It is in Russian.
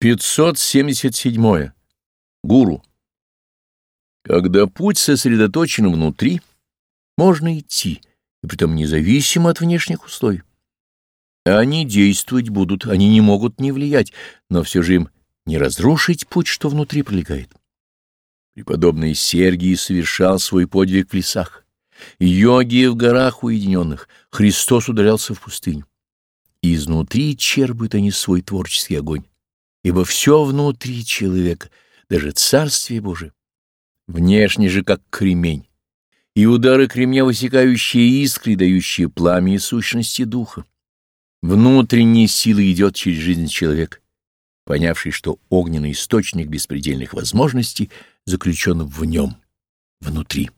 577. Гуру. Когда путь сосредоточен внутри, можно идти, и притом независимо от внешних условий. Они действовать будут, они не могут не влиять, но все же им не разрушить путь, что внутри пролегает. Преподобный Сергий совершал свой подвиг в лесах, йоги в горах уединенных, Христос удалялся в пустыню. Изнутри черпают они свой творческий огонь, ибо все внутри человека, даже Царствие Божие. Внешне же как кремень, и удары кремня высекающие искры, дающие пламя и сущности духа. Внутренняя сила идет через жизнь человека, понявший, что огненный источник беспредельных возможностей заключен в нем, внутри.